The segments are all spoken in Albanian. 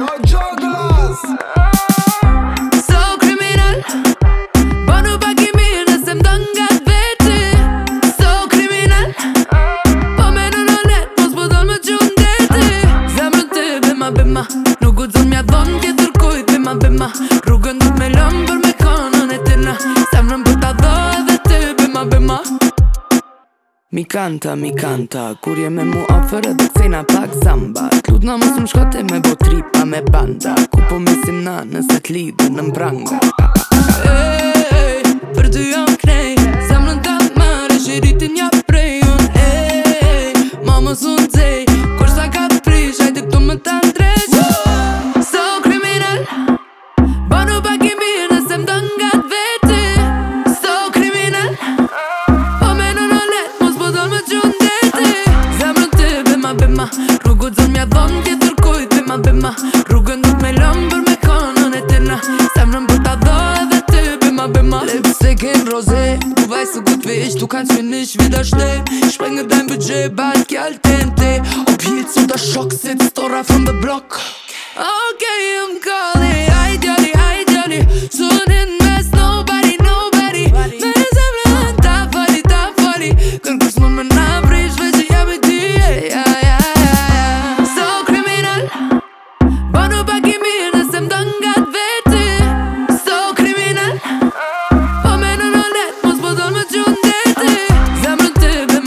You're jugglers. Mi kanta, mi kanta Kur je me mu afer edhe kthejna pak zamba T'lut në mësëm shkote me bo tripa me banda Ku po mesim na nëse t'lidhe në mbranga bema Rrugët zonë mja dhonë tje tërkoj të ma bema Rrugën dhët me lëmë për me kanën e tërna Semrën për ta dha edhe të bema bema Lepë se kemë roze Ku vaj së gutë veç Tu kanë që nishë vida shtem Shpaj në dajmë bëgje Bajt kjallë tente O pjitë së të shokë, Se të stora from the block Okay, I'm calling I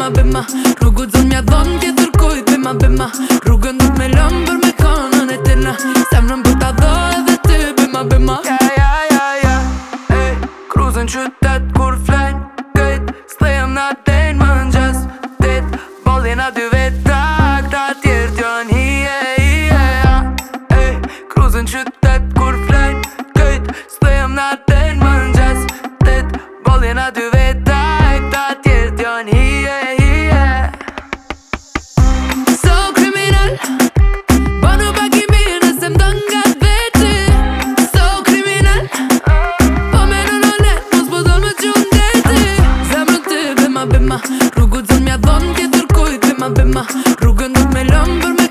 bema, bema Rrugu dhën mja dhën kje tërkoj Bema, bema Rrugu në me lëmë për me kanën e tëna Se më nëmë bër të dhe dhe ty Bema, bema Ja, ja, ja, ja Ej, kruzën qytet kur flen Gëjt, slejëm në atenjë më në gjës Tëtë, bolin a dy vetë pra Tak, ta tjerë të janë hi, e, i, e, ja Ej, kruzën qytet kur flen Gëjt, slejëm në atenjë më në gjës Tëtë, bolin a dy vetë Rrugët zënë mja dhënë kjetër kujtë Dhe ma dhe ma Rrugën dhëtë me lëmë për me